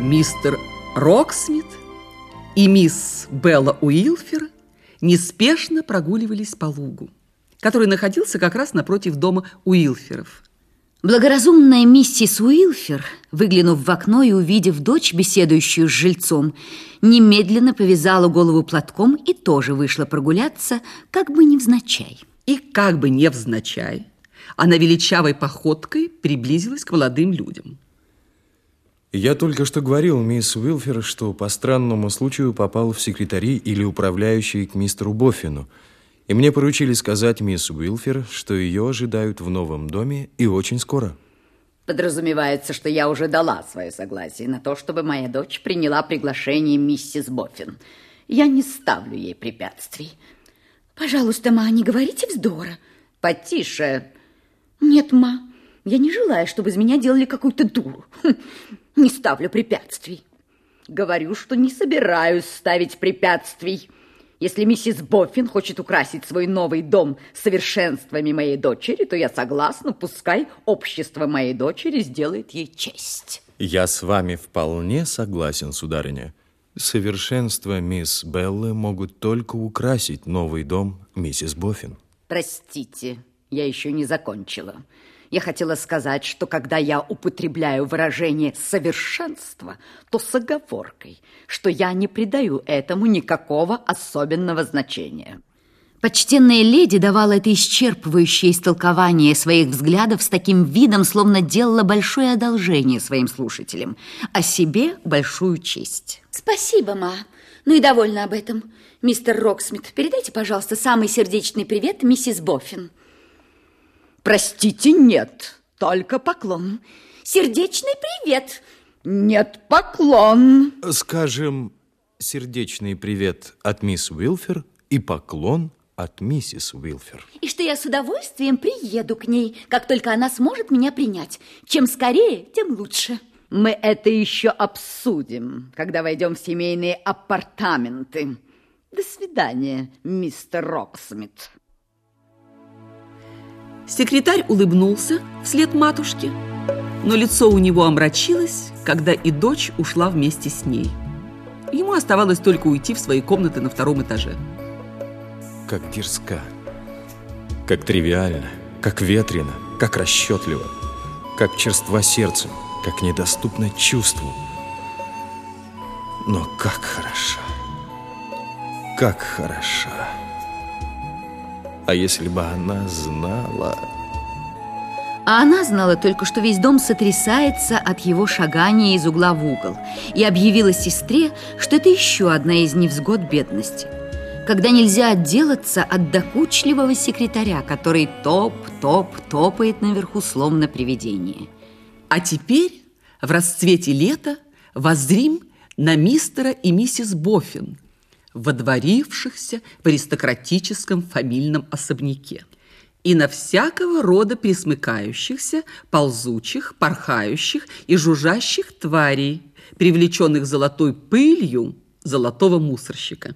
Мистер Роксмит и мисс Белла Уилфер неспешно прогуливались по лугу, который находился как раз напротив дома Уилферов. Благоразумная миссис Уилфер, выглянув в окно и увидев дочь, беседующую с жильцом, немедленно повязала голову платком и тоже вышла прогуляться, как бы невзначай. И как бы невзначай, она величавой походкой приблизилась к молодым людям. Я только что говорил мисс Уилфер, что по странному случаю попал в секретари или управляющий к мистеру Боффину, и мне поручили сказать мисс Уилфер, что ее ожидают в новом доме и очень скоро. Подразумевается, что я уже дала свое согласие на то, чтобы моя дочь приняла приглашение миссис Боффин. Я не ставлю ей препятствий. Пожалуйста, ма, не говорите вздора. Потише. Нет, ма, я не желаю, чтобы из меня делали какую-то дуру. Не ставлю препятствий. Говорю, что не собираюсь ставить препятствий. Если миссис Боффин хочет украсить свой новый дом совершенствами моей дочери, то я согласна, пускай общество моей дочери сделает ей честь. Я с вами вполне согласен, сударыня. Совершенства мисс Беллы могут только украсить новый дом миссис Боффин. Простите, я еще не закончила. Я хотела сказать, что когда я употребляю выражение «совершенство», то с оговоркой, что я не придаю этому никакого особенного значения. Почтенная леди давала это исчерпывающее истолкование своих взглядов с таким видом, словно делала большое одолжение своим слушателям, а себе большую честь. Спасибо, ма. Ну и довольно об этом. Мистер Роксмит, передайте, пожалуйста, самый сердечный привет миссис Боффин. Простите, нет, только поклон. Сердечный привет. Нет, поклон. Скажем, сердечный привет от мисс Уилфер и поклон от миссис Уилфер. И что я с удовольствием приеду к ней, как только она сможет меня принять. Чем скорее, тем лучше. Мы это еще обсудим, когда войдем в семейные апартаменты. До свидания, мистер Роксмит. Секретарь улыбнулся вслед матушке, но лицо у него омрачилось, когда и дочь ушла вместе с ней. Ему оставалось только уйти в свои комнаты на втором этаже. Как дерзка, как тривиально, как ветрено, как расчетливо, как черства сердцем, как недоступно чувству. Но как хороша, как хороша. А если бы она знала... А она знала только, что весь дом сотрясается от его шагания из угла в угол и объявила сестре, что это еще одна из невзгод бедности. Когда нельзя отделаться от докучливого секретаря, который топ-топ топает наверху, словно привидение. А теперь, в расцвете лета, воззрим на мистера и миссис Боффин – водворившихся в аристократическом фамильном особняке и на всякого рода присмыкающихся, ползучих, порхающих и жужжащих тварей, привлеченных золотой пылью золотого мусорщика.